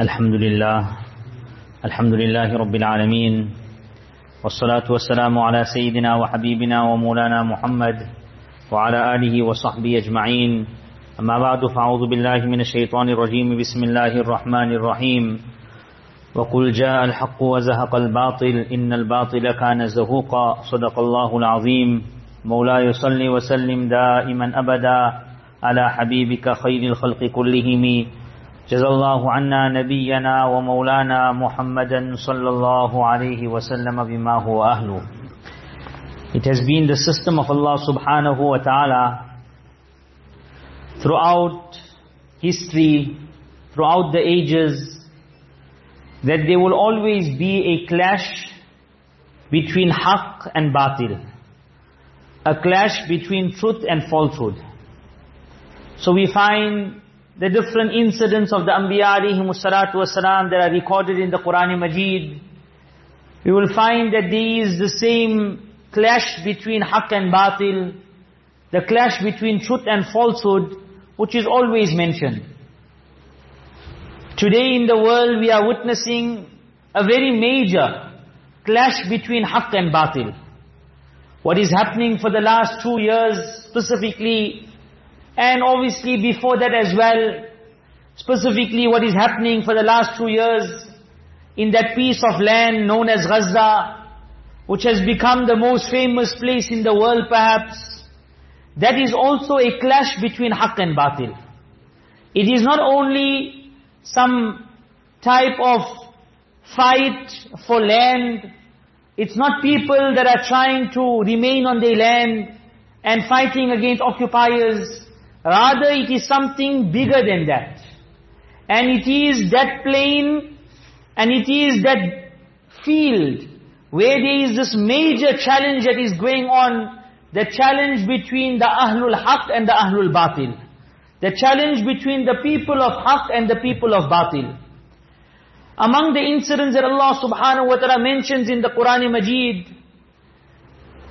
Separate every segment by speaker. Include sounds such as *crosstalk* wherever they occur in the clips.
Speaker 1: الحمد لله الحمد لله رب العالمين والصلاة والسلام على سيدنا وحبيبنا ومولانا محمد وعلى آله وصحبه أجمعين. أما بعد فأعوذ بالله من الشيطان الرجيم بسم الله الرحمن الرحيم. وقل جاء الحق وزهق الباطل إن الباطل كان زهوقا. صدق الله العظيم. مولاي صل وسلم دائما أبدا على حبيبك خير الخلق كلهم. جزا الله عنا نبينا ومولانا محمدا صلى الله عليه وسلم بما هو أهله It has been the system of Allah subhanahu wa ta'ala throughout history, throughout the ages, that there will always be a clash between haqq and batil. A clash between truth and falsehood. So we find the different incidents of the Anbiya wasalam that are recorded in the Quran Majid. We will find that there is the same clash between haqq and batil, the clash between truth and falsehood, which is always mentioned. Today in the world we are witnessing a very major clash between haqq and batil. What is happening for the last two years specifically, and obviously before that as well, specifically what is happening for the last two years in that piece of land known as Gaza, which has become the most famous place in the world perhaps, that is also a clash between haqq and batil. It is not only some type of fight for land, it's not people that are trying to remain on their land and fighting against occupiers. Rather it is something bigger than that. And it is that plane and it is that field where there is this major challenge that is going on, the challenge between the Ahlul Haq and the Ahlul Batil. The challenge between the people of Haq and the people of Batil. Among the incidents that Allah subhanahu wa ta'ala mentions in the Quran Majid,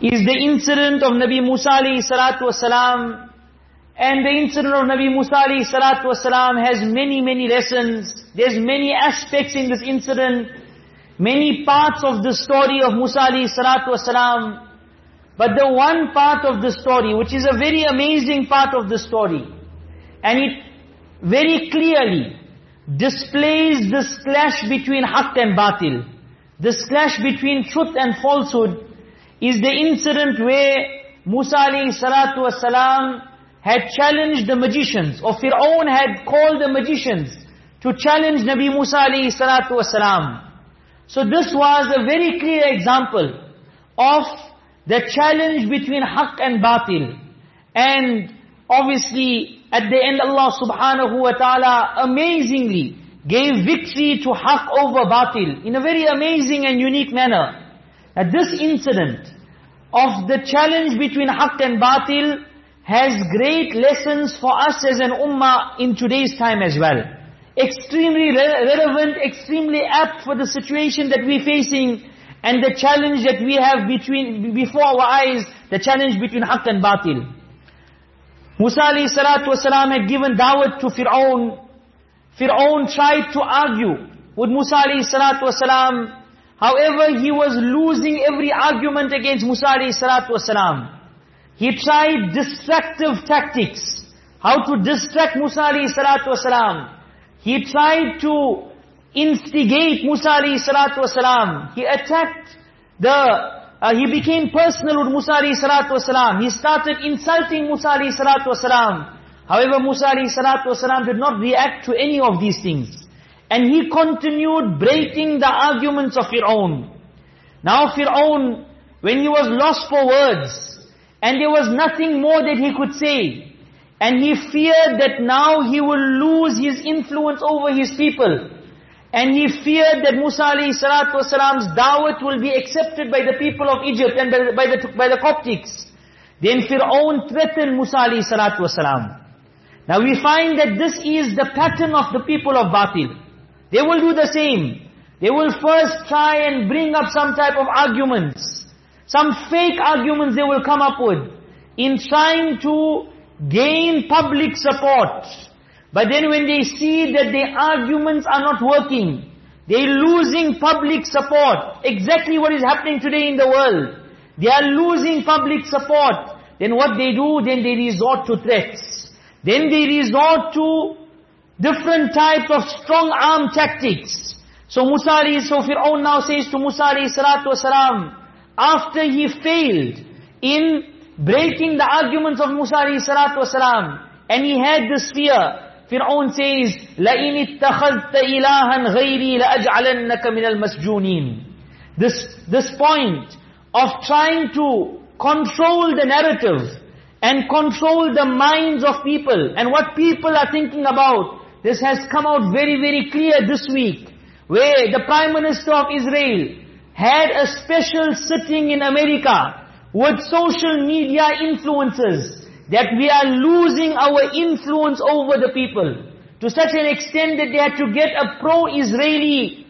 Speaker 1: is the incident of Nabi Musa alayhi salatu wasalam, and the incident of Nabi Musa salatu wasalam has many, many lessons. There's many aspects in this incident, many parts of the story of Musa salatu wasalam. But the one part of the story, which is a very amazing part of the story, and it very clearly displays this clash between haqq and batil, this clash between truth and falsehood, is the incident where Musa salatu wasalam had challenged the magicians, or Fir'aun had called the magicians to challenge Nabi Musa alayhi salatu wasalam. So this was a very clear example of the challenge between haqq and batil. And obviously, at the end Allah subhanahu wa ta'ala amazingly gave victory to haqq over batil in a very amazing and unique manner. At this incident of the challenge between haqq and batil has great lessons for us as an ummah in today's time as well. Extremely re relevant, extremely apt for the situation that we're facing and the challenge that we have between before our eyes, the challenge between haqq and batil. Musa alayhi salatu wasalam had given dawat to Fir'aun. Fir'aun tried to argue with Musa alayhi salatu wasalam. However, he was losing every argument against Musa alayhi salatu wasalam. He tried destructive tactics. How to distract Musa alayhi salatu wasalam. He tried to instigate Musa alayhi salatu wasalam. He attacked the, uh, he became personal with Musa alayhi salatu wasalam. He started insulting Musa alayhi salatu wasalam. However, Musa alayhi salatu wasalam did not react to any of these things. And he continued breaking the arguments of Fir'aun. Now Fir'aun, when he was lost for words, and there was nothing more that he could say, and he feared that now he will lose his influence over his people, and he feared that Musa alayhi wasalam's dawat will be accepted by the people of Egypt and by the, by the Coptics. Then Fir'aun threatened Musa alayhi. Now we find that this is the pattern of the people of Batil. They will do the same. They will first try and bring up some type of arguments. Some fake arguments they will come up with. In trying to gain public support. But then when they see that their arguments are not working, they're losing public support. Exactly what is happening today in the world. They are losing public support. Then what they do, then they resort to threats. Then they resort to different types of strong arm tactics. So Musa so Fir'aun now says to Musa salatu wasalam, after he failed in breaking the arguments of Musa salatu wasalam, and he had this fear, Fir'aun says, لَإِنِ اتَّخَذْتَ إِلَهًا غَيْرِي لَأَجْعَلَنَّكَ مِنَ الْمَسْجُونِينَ This, this point of trying to control the narrative and control the minds of people and what people are thinking about, this has come out very, very clear this week, where the Prime Minister of Israel had a special sitting in America with social media influences that we are losing our influence over the people to such an extent that they had to get a pro-Israeli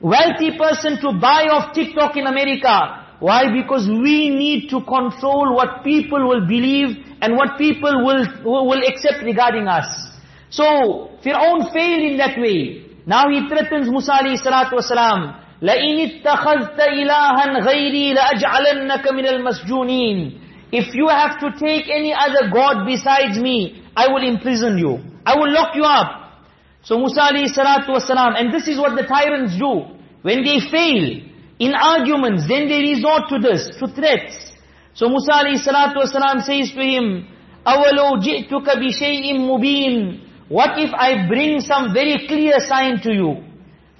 Speaker 1: wealthy person to buy off TikTok in America. Why? Because we need to control what people will believe and what people will, will accept regarding us. So, Fir'aun failed in that way. Now he threatens Musa alayhi salatu wasalam, لَإِنِ اتَّخَذْتَ إِلَهًا غَيْرِي لَأَجْعَلَنَّكَ مِنَ الْمَسْجُونِينَ if you have to take any other God besides me, I will imprison you. I will lock you up. So Musa alayhi salatu wasalam, and this is what the tyrants do. When they fail in arguments, then they resort to this, to threats. So Musa alayhi salatu wasalam says to him, أَوَلَوْ جِئْتُكَ بِشَيْءٍ مُبِينٍ What if I bring some very clear sign to you?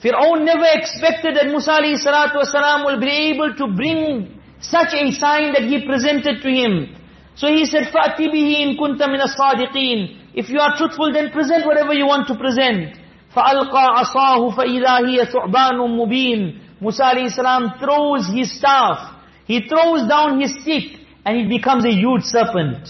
Speaker 1: Fir'aun never expected that Musa alayhi salatu wasalam will be able to bring such a sign that he presented to him. So he said, فَأْتِ بِهِ إِن كُنْتَ مِنَ الصَّادِقِينَ If you are truthful, then present whatever you want to present. فَأَلْقَى عَصَاهُ فَإِذَا هِيَ ثُعْبَانٌ مُبِينٌ Musa alayhi salam throws his staff. He throws down his stick and it becomes a huge serpent.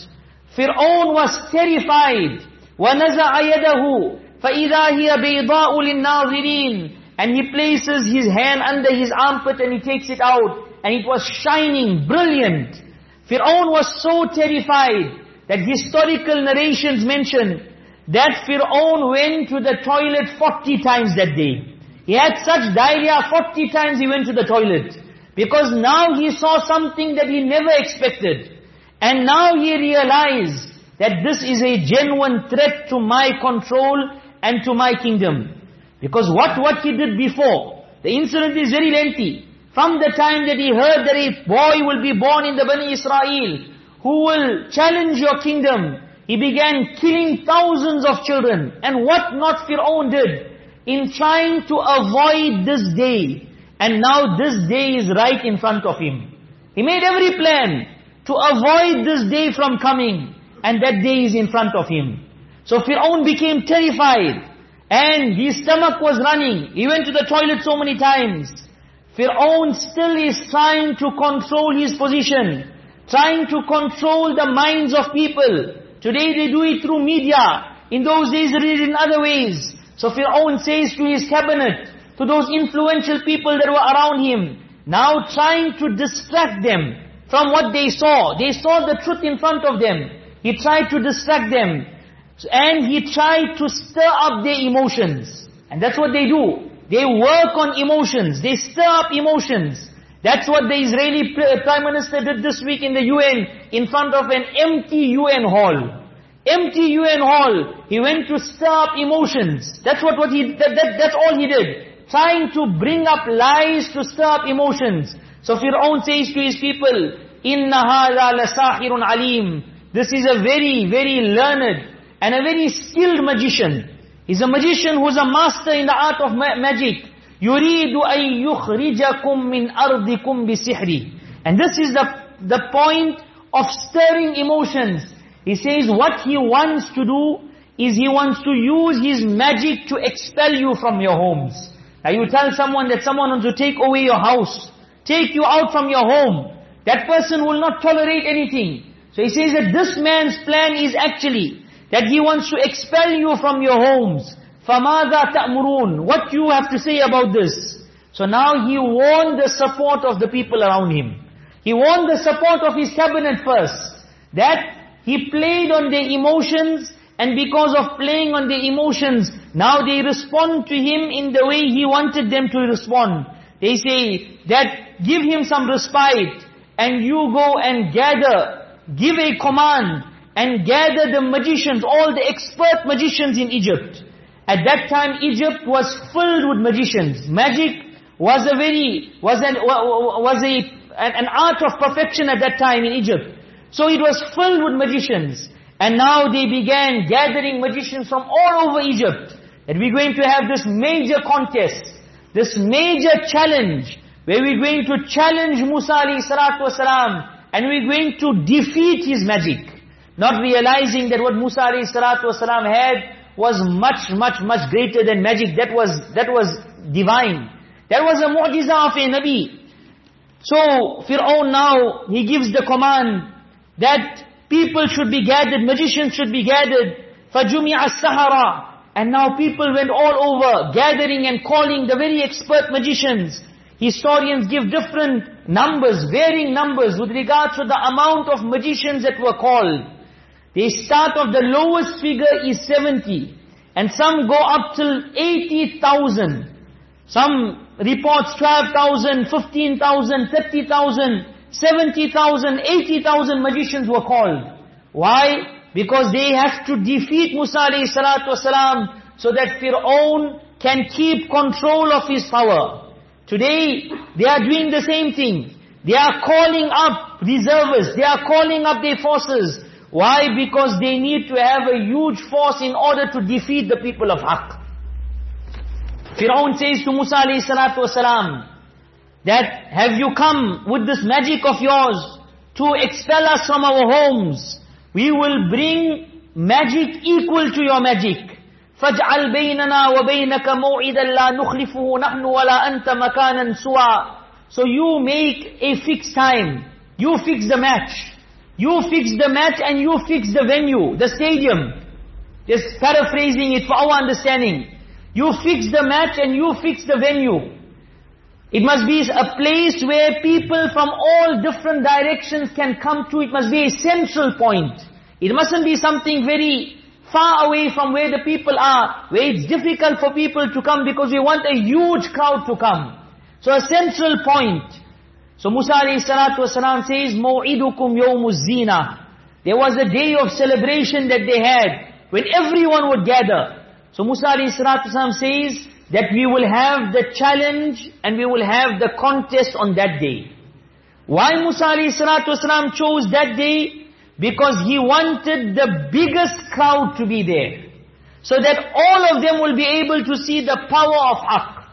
Speaker 1: Fir'aun was terrified. وَنَزَعَ يَدَهُ فَإِذَا هِيَ بَيْضَاءُ لِلنَّاظِرِينَ and he places his hand under his armpit and he takes it out and it was shining, brilliant. Fir'aun was so terrified that historical narrations mention that Fir'aun went to the toilet 40 times that day. He had such diarrhea, 40 times he went to the toilet. Because now he saw something that he never expected. And now he realized that this is a genuine threat to my control and to my kingdom. Because what, what he did before, the incident is very lengthy. From the time that he heard that a boy will be born in the Bani Israel, who will challenge your kingdom, he began killing thousands of children. And what not Fir'aun did in trying to avoid this day. And now this day is right in front of him. He made every plan to avoid this day from coming. And that day is in front of him. So Fir'aun became terrified. And his stomach was running. He went to the toilet so many times. Fir'aun still is trying to control his position, trying to control the minds of people. Today they do it through media. In those days they did it in other ways. So Fir'aun says to his cabinet, to those influential people that were around him, now trying to distract them from what they saw. They saw the truth in front of them. He tried to distract them. And he tried to stir up their emotions. And that's what they do. They work on emotions. They stir up emotions. That's what the Israeli Prime Minister did this week in the UN in front of an empty UN hall. Empty UN hall. He went to stir up emotions. That's what, what he, that, that, that's all he did. Trying to bring up lies to stir up emotions. So Fir'aun says to his people, إِنَّ هَذَا لَسَاحِرٌ عَلِيمٌ This is a very, very learned and a very skilled magician. He's a magician who's a master in the art of ma magic. يُرِيدُ أَن يُخْرِجَكُم مِّنْ أَرْضِكُمْ بِسِحْرِ And this is the, the point of stirring emotions. He says what he wants to do is he wants to use his magic to expel you from your homes. Now you tell someone that someone wants to take away your house, take you out from your home. That person will not tolerate anything. So he says that this man's plan is actually that he wants to expel you from your homes. فَمَاذَا تَأْمُرُونَ What you have to say about this? So now he won the support of the people around him. He won the support of his cabinet first. That he played on their emotions and because of playing on their emotions, now they respond to him in the way he wanted them to respond. They say that give him some respite and you go and gather, give a command and gather the magicians, all the expert magicians in Egypt. At that time Egypt was filled with magicians. Magic was a very, was an, was a, an art of perfection at that time in Egypt. So it was filled with magicians. And now they began gathering magicians from all over Egypt. That we're going to have this major contest, this major challenge, where we're going to challenge Musa alayhi salatu wasalam, and we're going to defeat his magic. Not realizing that what Musa alayhi salatu wasalam had was much, much, much greater than magic. That was, that was divine. That was a mu'jiza of a Nabi. So, Fir'aun now, he gives the command that people should be gathered, magicians should be gathered. فَجُمِعَ السَّحَرَةِ And now people went all over, gathering and calling the very expert magicians. Historians give different numbers, varying numbers with regards to the amount of magicians that were called. They start off, the lowest figure is 70. And some go up till 80,000. Some reports 12,000, 15,000, 30,000, 70,000, 80,000 magicians were called. Why? Because they have to defeat Musa alayhi so that Fir'aun can keep control of his power. Today, they are doing the same thing. They are calling up reservists. They are calling up their forces. Why? Because they need to have a huge force in order to defeat the people of Haqq. Firaun says to Musa alayhi salatu wasalam, that have you come with this magic of yours to expel us from our homes? We will bring magic equal to your magic. فَاجْعَلْ بَيْنَنَا وَبَيْنَكَ مَوْعِدًا لَا نُخْلِفُهُ نَحْنُ وَلَا أَنْتَ مَكَانًا سُوًا So you make a fixed time. You fix the match. You fix the match and you fix the venue, the stadium. Just paraphrasing it for our understanding. You fix the match and you fix the venue. It must be a place where people from all different directions can come to. It must be a central point. It mustn't be something very far away from where the people are, where it's difficult for people to come because we want a huge crowd to come. So a central point. So Musa alayhi salatu wasalam says, مَوْعِدُكُمْ يَوْمُ الزِّينَةِ There was a day of celebration that they had, when everyone would gather. So Musa alayhi salatu wasalam says, that we will have the challenge and we will have the contest on that day. Why Musa alayhi salatu wasalam chose that day? Because he wanted the biggest crowd to be there. So that all of them will be able to see the power of Haqq.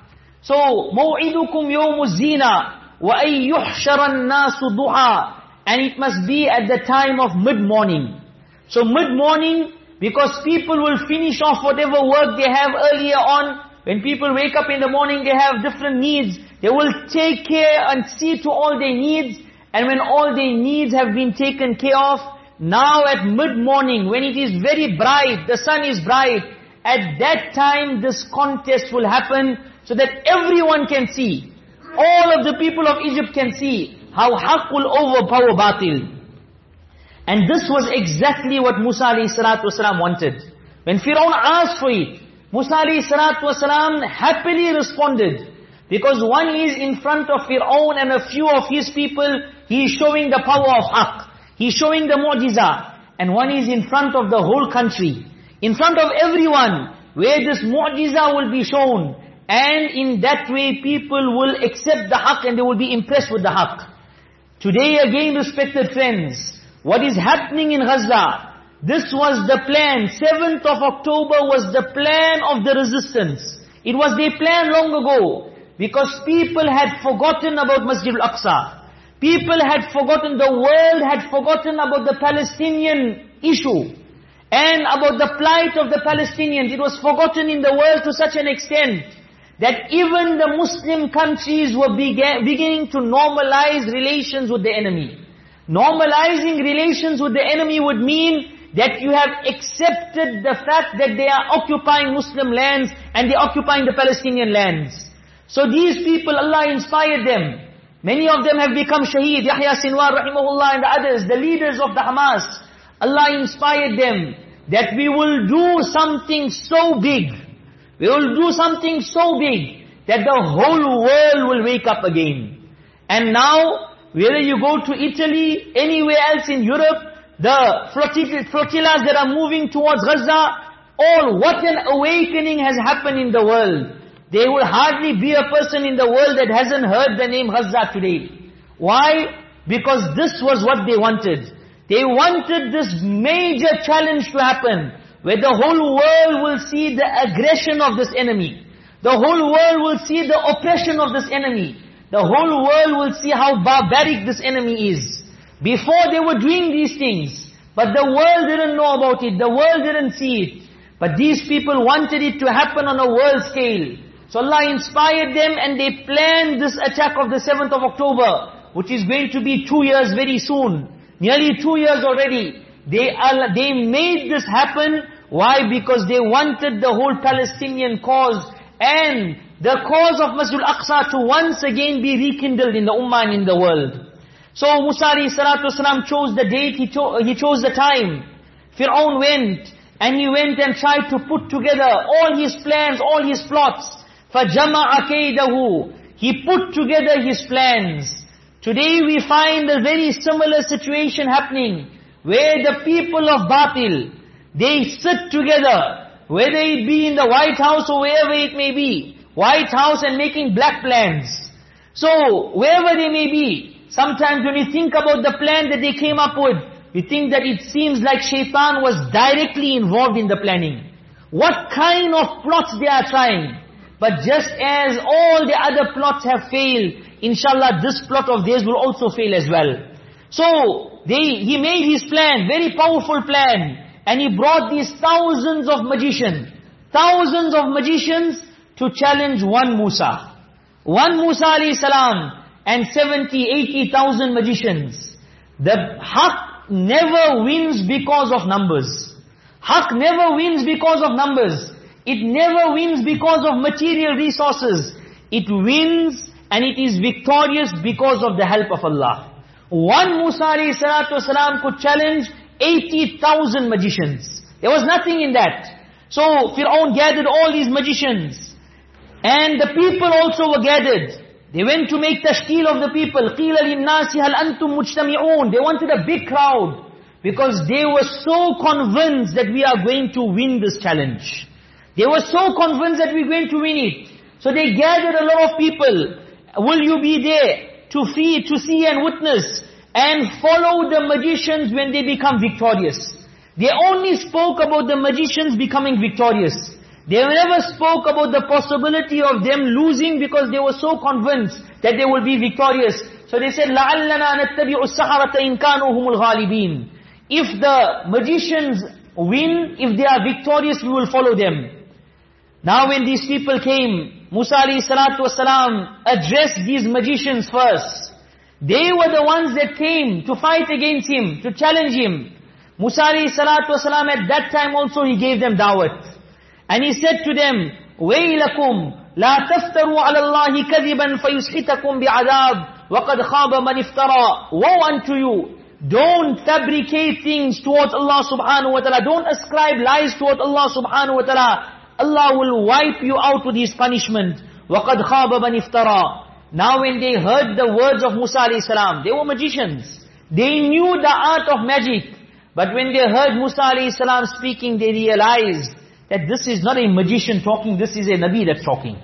Speaker 1: So, مَوْعِدُكُمْ يَوْمُ الزِّينَةِ وَأَن يُحْشَرَ النَّاسُ ضُحَى And it must be at the time of mid-morning. So mid-morning, because people will finish off whatever work they have earlier on, when people wake up in the morning, they have different needs. They will take care and see to all their needs. And when all their needs have been taken care of, now at mid-morning, when it is very bright, the sun is bright, at that time this contest will happen so that everyone can see. All of the people of Egypt can see how haqq will overpower batil. And this was exactly what Musa a.s. wanted. When Firaun asked for it, Musa alayhi happily responded. Because one is in front of Fir'aun and a few of his people, he is showing the power of Haqq. He is showing the mu'jiza. And one is in front of the whole country. In front of everyone, where this mu'jiza will be shown. And in that way people will accept the haqq and they will be impressed with the haqq. Today again respected friends, what is happening in Gaza, this was the plan, 7th of October was the plan of the resistance. It was their plan long ago, because people had forgotten about Masjid al-Aqsa. People had forgotten, the world had forgotten about the Palestinian issue. And about the plight of the Palestinians. It was forgotten in the world to such an extent that even the Muslim countries were beginning to normalize relations with the enemy. Normalizing relations with the enemy would mean that you have accepted the fact that they are occupying Muslim lands and they're occupying the Palestinian lands. So these people, Allah inspired them. Many of them have become shaheed, Yahya Sinwar rahimahullah and the others, the leaders of the Hamas. Allah inspired them that we will do something so big. We will do something so big that the whole world will wake up again. And now, whether you go to Italy, anywhere else in Europe, the flotillas that are moving towards Gaza, all what an awakening has happened in the world. There will hardly be a person in the world that hasn't heard the name Gaza today. Why? Because this was what they wanted. They wanted this major challenge to happen, where the whole world will see the aggression of this enemy. The whole world will see the oppression of this enemy. The whole world will see how barbaric this enemy is. Before they were doing these things, but the world didn't know about it, the world didn't see it. But these people wanted it to happen on a world scale. So Allah inspired them and they planned this attack of the 7th of October, which is going to be two years very soon. Nearly two years already. They, they made this happen. Why? Because they wanted the whole Palestinian cause and the cause of Masjid al-Aqsa to once again be rekindled in the Ummah and in the world. So Musa salatu chose the date, he, cho he chose the time. Fir'aun went, and he went and tried to put together all his plans, all his plots. فَجَمَعَ كَيْدَهُ He put together his plans. Today we find a very similar situation happening, where the people of Batil, they sit together, whether it be in the White House or wherever it may be, White House and making black plans. So, wherever they may be, sometimes when we think about the plan that they came up with, we think that it seems like shaitan was directly involved in the planning. What kind of plots they are trying. But just as all the other plots have failed, inshallah this plot of theirs will also fail as well. So, they, he made his plan, very powerful plan, and he brought these thousands of magicians, thousands of magicians to challenge one Musa. One Musa alayhi salam, and 70, 80,000 magicians. The haq never wins because of numbers. Haq never wins because of numbers. It never wins because of material resources. It wins and it is victorious because of the help of Allah. One Musa alayhi salatu wasalam could challenge 80,000 magicians. There was nothing in that. So Fir'aun gathered all these magicians. And the people also were gathered. They went to make tashkil of the people. قِيلَ لِلنَّاسِ هَلْ أَنْتُمْ مُجْتَمِعُونَ They wanted a big crowd. Because they were so convinced that we are going to win this challenge. They were so convinced that we're going to win it. So they gathered a lot of people. Will you be there to see, to see and witness and follow the magicians when they become victorious? They only spoke about the magicians becoming victorious. They never spoke about the possibility of them losing because they were so convinced that they will be victorious. So they said, لَعَلَّنَا نَتَّبِعُ السَّحَرَةَ إِن كَانُوا هُمُ الْغَالِبِينَ If the magicians win, if they are victorious, we will follow them. Now when these people came, Musa alayhi salatu wasalam addressed these magicians first. They were the ones that came to fight against him, to challenge him. Musa alayhi salatu wasalam at that time also he gave them dawat. And he said to them, وَيْلَكُمْ لَا تَفْتَرُوا عَلَى اللَّهِ كَذِبًا فَيُسْحِتَكُمْ بِعَذَابٍ وَقَدْ خَابَ مَنِ افْتَرَى Woe unto you! Don't fabricate things towards Allah subhanahu wa ta'ala. Don't ascribe lies towards Allah subhanahu wa ta'ala. Allah will wipe you out with His punishment. وَقَدْ خَابَ مَنِ افْتَرَى Now when they heard the words of Musa alayhi salam, they were magicians. They knew the art of magic. But when they heard Musa alayhi salam speaking, they realized that this is not a magician talking, this is a Nabi that's talking.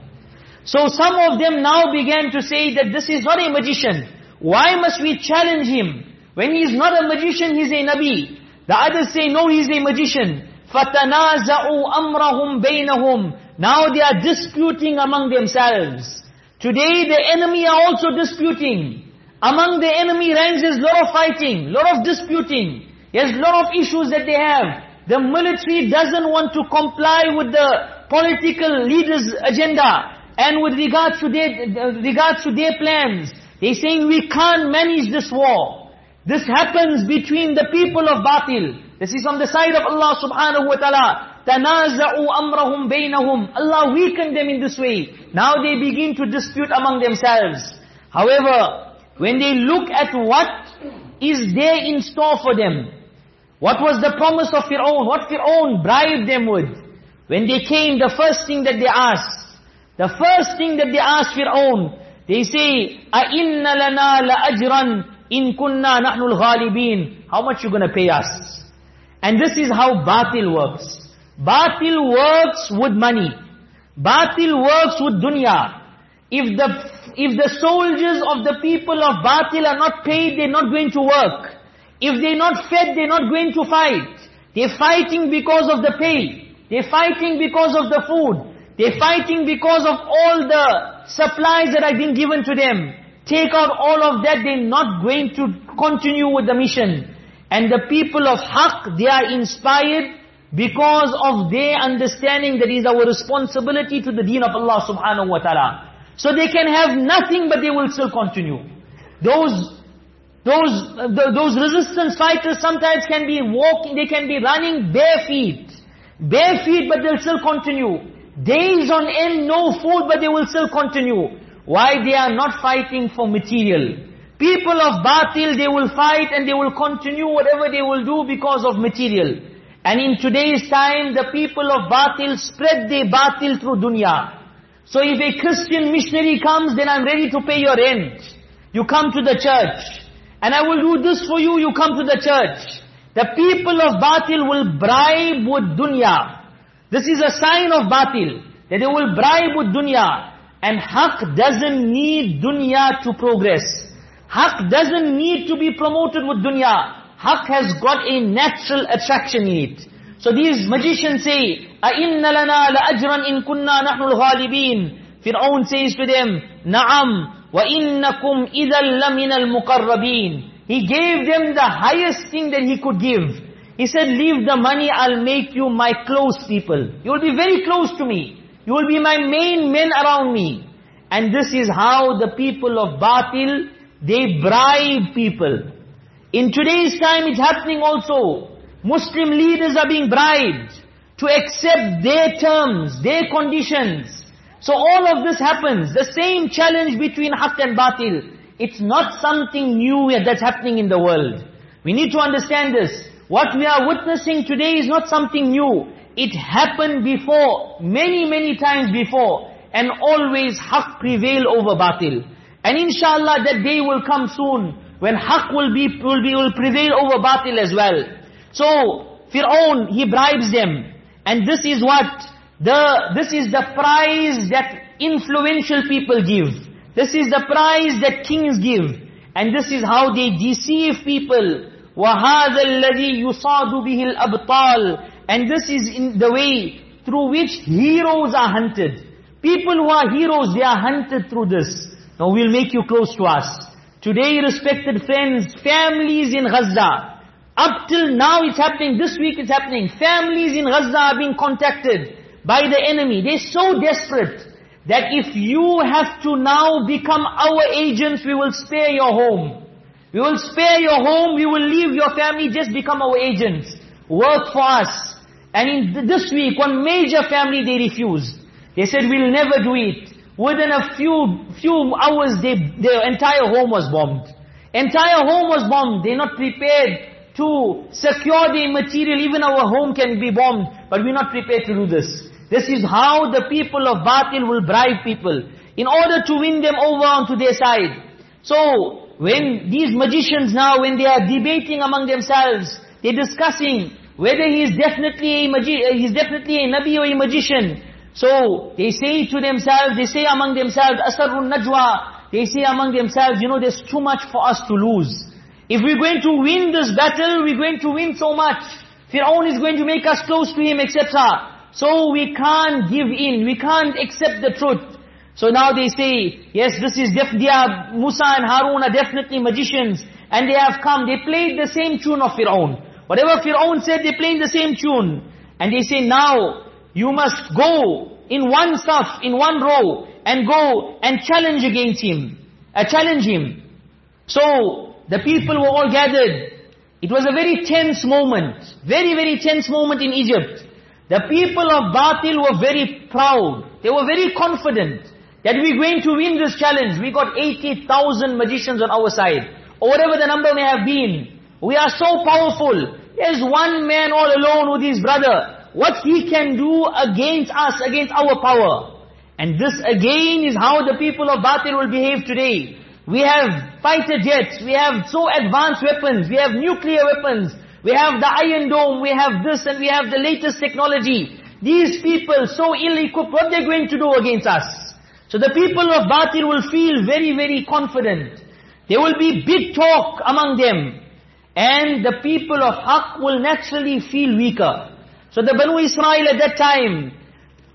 Speaker 1: So some of them now began to say that this is not a magician. Why must we challenge him? When he is not a magician, he's a Nabi. The others say, no, he's a magician. فَتَنَازَعُوا أَمْرَهُمْ بَيْنَهُمْ Now they are disputing among themselves. Today the enemy are also disputing. Among the enemy ranks there's a lot of fighting, lot of disputing. There's a lot of issues that they have. The military doesn't want to comply with the political leaders' agenda and with regards to their, regards to their plans. They're saying we can't manage this war. This happens between the people of Batil. This is on the side of Allah subhanahu wa ta'ala. تَنَازَعُوا أَمْرَهُمْ بَيْنَهُمْ Allah weakened them in this way. Now they begin to dispute among themselves. However, when they look at what is there in store for them, What was the promise of Fir'aun? What Fir'aun bribed them with? When they came, the first thing that they asked, the first thing that they asked Fir'aun, they say, أَإِنَّ لَنَا لَأَجْرًا إِن كُنَّا نَحْنُ الْغَالِبِينَ How much you gonna pay us? And this is how batil works. Batil works with money. Batil works with dunya. If the, if the soldiers of the people of Batil are not paid, they're not going to work. If they're not fed, they're not going to fight. They're fighting because of the pay. They're fighting because of the food. They're fighting because of all the supplies that have been given to them. Take out all of that, they're not going to continue with the mission. And the people of Haqq, they are inspired because of their understanding that is our responsibility to the deen of Allah subhanahu wa ta'ala. So they can have nothing but they will still continue. Those those, those resistance fighters sometimes can be walking, they can be running bare feet. Bare feet but they'll still continue. Days on end, no food but they will still continue. Why? They are not fighting for material. People of batil, they will fight and they will continue whatever they will do because of material. And in today's time, the people of batil spread their batil through dunya. So if a Christian missionary comes, then I'm ready to pay your rent. You come to the church. And I will do this for you, you come to the church. The people of batil will bribe with dunya. This is a sign of batil. That they will bribe with dunya. And haqq doesn't need dunya to progress. Haqq doesn't need to be promoted with dunya. Haqq has got a natural attraction in it. So these magicians say, أَإِنَّ لَنَا لَأَجْرًا إِن كُنَّا نَحْنُ الْغَالِبِينَ Fir'aun says to them, نَعَمْ وَإِنَّكُمْ إِذًا لَمِنَ الْمُقَرَّبِينَ He gave them the highest thing that he could give. He said, leave the money, I'll make you my close people. You will be very close to me. You will be my main men around me. And this is how the people of Batil, they bribe people. In today's time it's happening also. Muslim leaders are being bribed to accept their terms, their conditions. So all of this happens. The same challenge between haqq and batil. It's not something new that's happening in the world. We need to understand this. What we are witnessing today is not something new. It happened before, many, many times before. And always haqq prevail over batil. And inshallah that day will come soon when haqq will be, will be, will prevail over batil as well. So, Fir'aun, he bribes them. And this is what, the, this is the prize that influential people give. This is the prize that kings give. And this is how they deceive people. وَهَذَا الَّذِي يُصَادُ بِهِ الْأَبْطَالِ And this is in the way through which heroes are hunted. People who are heroes, they are hunted through this. Now we'll make you close to us. Today, respected friends, families in Gaza, up till now it's happening, this week it's happening. Families in Gaza are being contacted by the enemy. They're so desperate that if you have to now become our agents, we will spare your home. We will spare your home, we will leave your family, just become our agents. Work for us. And in this week, one major family, they refused. They said, we'll never do it. Within a few few hours, they, their entire home was bombed. Entire home was bombed. They're not prepared to secure the material, even our home can be bombed, but we're not prepared to do this. This is how the people of Batil will bribe people, in order to win them over onto their side. So, when these magicians now, when they are debating among themselves, they're discussing whether he is definitely a magi he's definitely a Nabi or a magician. So, they say to themselves, they say among themselves, Asarun Najwa, they say among themselves, you know, there's too much for us to lose. If we're going to win this battle, we're going to win so much. Fir'aun is going to make us close to him, etc. So we can't give in, we can't accept the truth. So now they say, yes, this is definitely, Musa and Harun are definitely magicians. And they have come, they played the same tune of Fir'aun. Whatever Fir'aun said, they played the same tune. And they say, now, you must go in one saff, in one row, and go and challenge against him. Uh, challenge him. So, the people were all gathered. It was a very tense moment. Very, very tense moment in Egypt. The people of Batil were very proud. They were very confident that we're going to win this challenge. We got 80,000 magicians on our side. Or whatever the number may have been. We are so powerful There's one man all alone with his brother. What he can do against us, against our power. And this again is how the people of Batil will behave today. We have fighter jets, we have so advanced weapons, we have nuclear weapons, we have the Iron Dome, we have this and we have the latest technology. These people so ill-equipped, what they're going to do against us? So the people of Batil will feel very, very confident. There will be big talk among them. And the people of Haqq will naturally feel weaker. So the Banu Israel at that time,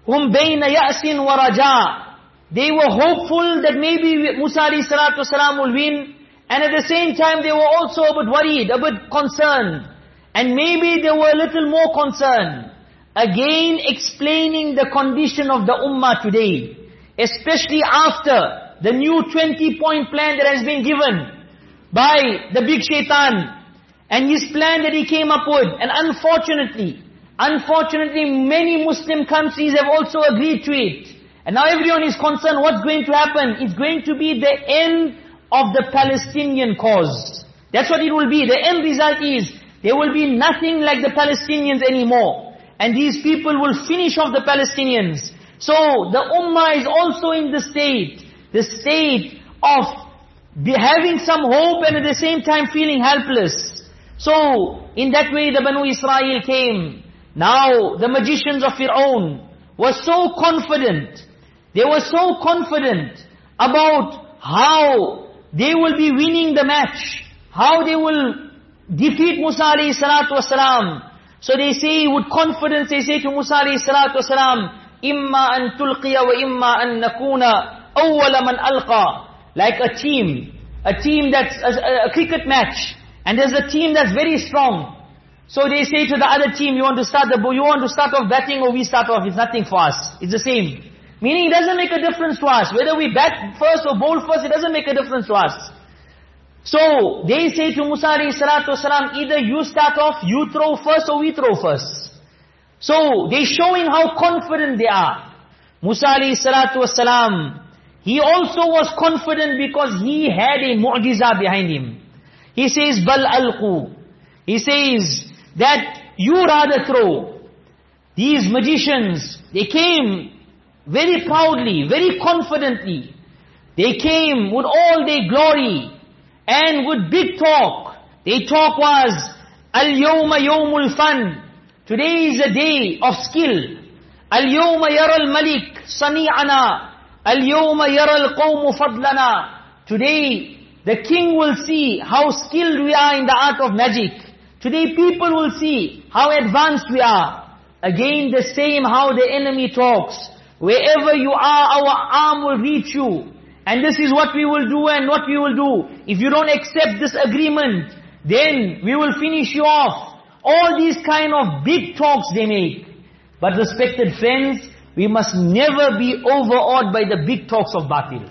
Speaker 1: hum bayna ya'sin wa raja. They were hopeful that maybe Musa alayhi salatu wasalam will win. And at the same time they were also a bit worried, a bit concerned. And maybe they were a little more concerned. Again explaining the condition of the ummah today. Especially after the new 20 point plan that has been given by the big shaitan. And his plan that he came up with. And unfortunately, unfortunately many Muslim countries have also agreed to it. And now everyone is concerned what's going to happen. It's going to be the end of the Palestinian cause. That's what it will be. The end result is, there will be nothing like the Palestinians anymore. And these people will finish off the Palestinians. So, the Ummah is also in the state, the state of having some hope and at the same time feeling helpless. So, in that way the Banu Israel came. Now, the magicians of Fir'aun were so confident. They were so confident about how they will be winning the match. How they will defeat Musa alayhi salatu wasalam. So they say with confidence, they say to Musa alayhi salatu wasalam, إِمَّا أَن تُلْقِيَ وَإِمَّا أَن نَكُونَ أَوَّلَ مَنْ أَلْقَى Like a team. A team that's a, a cricket match. And there's a team that's very strong. so they say to the other team, you want to start the you want to start off batting or we start off, it's nothing for us. It's the same. Meaning it doesn't make a difference to us. Whether we bat first or bowl first, it doesn't make a difference to us. So they say to Musa wasalam, either you start off, you throw first or we throw first. So they showing how confident they are. Musa salatu wasalam, he also was confident because he had a mu'jiza behind him. He says, Bal alqu. He says that you rather throw. These magicians, they came very proudly, very confidently. They came with all their glory and with big talk. Their talk was, Al-yawma yawmul fan. Today is a day of skill. Al-yawma yara al-malik sani'ana. Al-yawma yara al-qawmu fadlana. Today the king will see how skilled we are in the art of magic. Today people will see how advanced we are. Again the same how the enemy talks. Wherever you are, our arm will reach you. And this is what we will do and what we will do. If you don't accept this agreement, then we will finish you off. All these kind of big talks they make. But respected friends, we must never be overawed by the big talks of batil.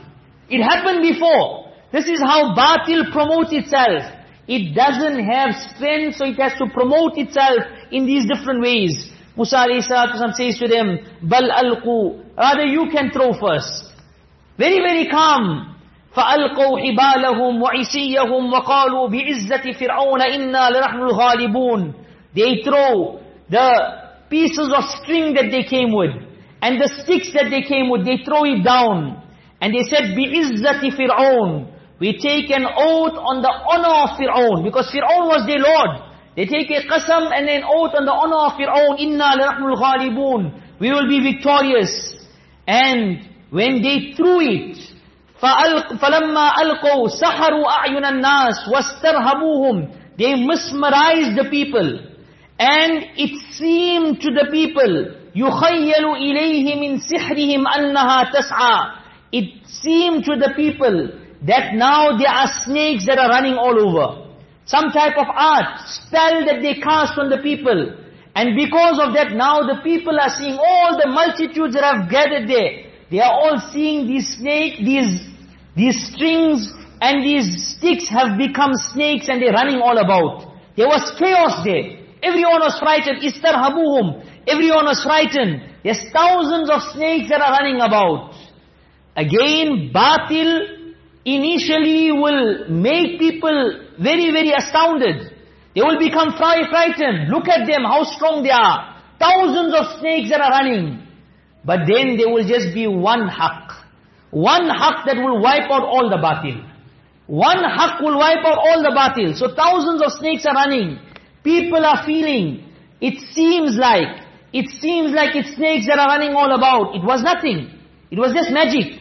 Speaker 1: It happened before. This is how batil promotes itself. It doesn't have strength, so it has to promote itself in these different ways. Musa alayhi salatu says to them, Bal alqu. Rather you can throw first. Very, very calm. فَأَلْقَوْا حِبَالَهُمْ وَعِسِيَّهُمْ وَقَالُوا بِعِزَّةِ فِرْعَوْنَ إِنَّا لَنَحْنُ الْغَالِبُونَ They throw the pieces of string that they came with, and the sticks that they came with, they throw it down. And they said, بِعِزَّةِ فِرْعَوْنَ we take an oath on the honor of Fir'aun, because Fir'aun was their Lord. They take a qasam and an oath on the honor of Fir'aun, إِنَّا لَنَحْنُ الْغَالِبُونَ We will be victorious. And when they threw it, فَلَمَّا أَلْقَوْا سَحَرُوا أَعْيُنَ النَّاسِ وَاسْتَرْهَبُوهُمْ They mesmerized the people. And it seemed to the people, يُخَيَّلُ إِلَيْهِ مِنْ سِحْرِهِمْ أَنَّهَا تَسْعَى It seemed to the people that now there are snakes that are running all over. Some type of art, spell that they cast on the people. And because of that, now the people are seeing all the multitudes that have gathered there. They are all seeing these snakes, these, these strings and these sticks have become snakes and they're running all about. There was chaos there. Everyone was frightened. Istarhabuhum. Everyone was frightened. There's thousands of snakes that are running about. Again, batil initially will make people very, very astounded. They will become frightened. Look at them, how strong they are. Thousands of snakes that are running. But then there will just be one haqq. One haqq that will wipe out all the batil. One haqq will wipe out all the batil. So thousands of snakes are running. People are feeling, it seems like, it seems like it's snakes that are running all about. It was nothing. It was just magic.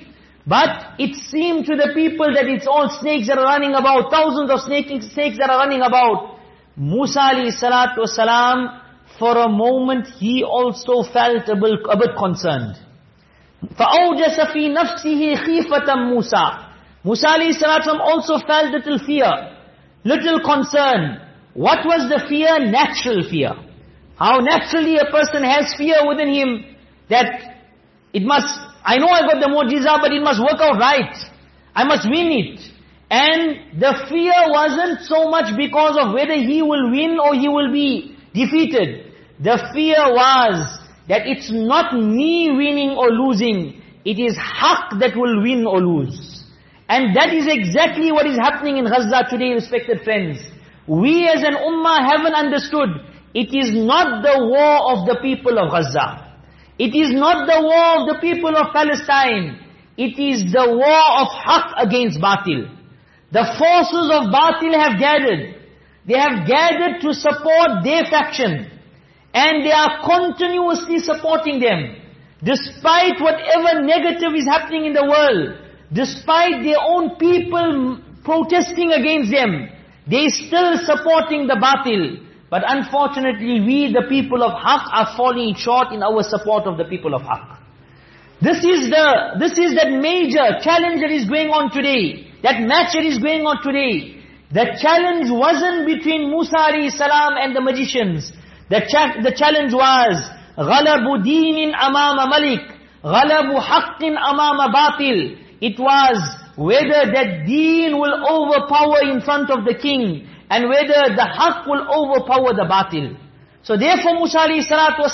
Speaker 1: But it seemed to the people that it's all snakes that are running about, thousands of snakes, snakes that are running about. Musa alayhi salatu wasalam, for a moment he also felt a bit, a bit concerned. فَأَوْجَسَ فِي نَفْسِهِ خِيفَةً مُوسَى Musa alayhi salatu also felt little fear, little concern. What was the fear? Natural fear. How naturally a person has fear within him that it must, I know I got the mujiza but it must work out right. I must win it. And the fear wasn't so much because of whether he will win or he will be defeated. The fear was that it's not me winning or losing. It is haq that will win or lose. And that is exactly what is happening in Gaza today, respected friends. We as an ummah haven't understood it is not the war of the people of Gaza. It is not the war of the people of Palestine. It is the war of haq against batil. The forces of batil have gathered. They have gathered to support their faction. And they are continuously supporting them. Despite whatever negative is happening in the world, despite their own people protesting against them, they still supporting the batil. But unfortunately, we, the people of Haqq, are falling short in our support of the people of Haqq. This is the, this is that major challenge that is going on today. That match that is going on today. The challenge wasn't between Musa alayhi salam and the magicians. The, cha the challenge was, غَلَبُ دِينٍ أَمَامَ مَلِكٍ غَلَبُ حَقٍّ أَمَامَ بَاطِلٍ It was whether that deen will overpower in front of the king and whether the haqq will overpower the batil. So therefore Musa alayhi salatu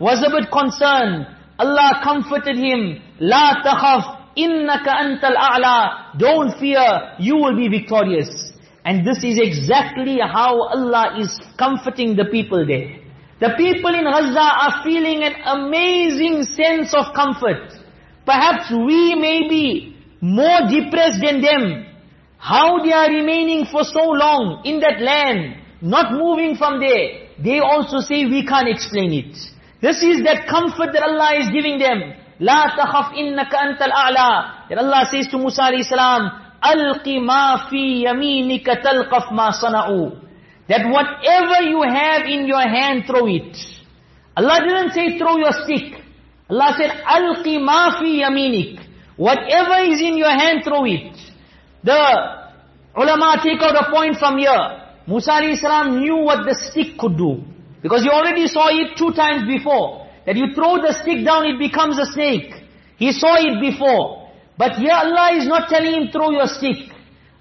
Speaker 1: was a bit concerned. Allah comforted him, La takhaf, innaka antal a'la. Don't fear, you will be victorious. And this is exactly how Allah is comforting the people there. The people in Gaza are feeling an amazing sense of comfort. Perhaps we may be more depressed than them. How they are remaining for so long in that land, not moving from there. They also say we can't explain it. This is that comfort that Allah is giving them. لا تخف إنك أنت الأعلى. That Allah says to Musa alayhi salam, ألق ما في يمينك تلقف ما صنعوا. That whatever you have in your hand, throw it. Allah didn't say throw your stick. Allah said, ألق ما في يمينك. Whatever is in your hand, throw it. The ulama take out a point from here. Musa salam knew what the stick could do. Because he already saw it two times before. That you throw the stick down, it becomes a snake. He saw it before. But here Allah is not telling him throw your stick.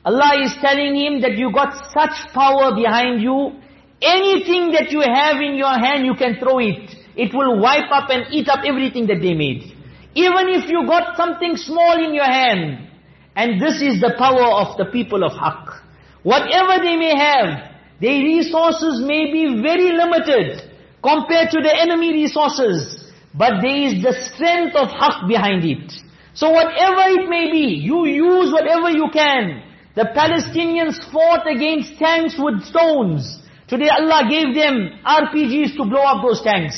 Speaker 1: Allah is telling him that you got such power behind you. Anything that you have in your hand, you can throw it. It will wipe up and eat up everything that they made. Even if you got something small in your hand, and this is the power of the people of Haqq. Whatever they may have, their resources may be very limited compared to the enemy resources. But there is the strength of Haqq behind it. So whatever it may be, you use whatever you can. The Palestinians fought against tanks with stones. Today Allah gave them RPGs to blow up those tanks.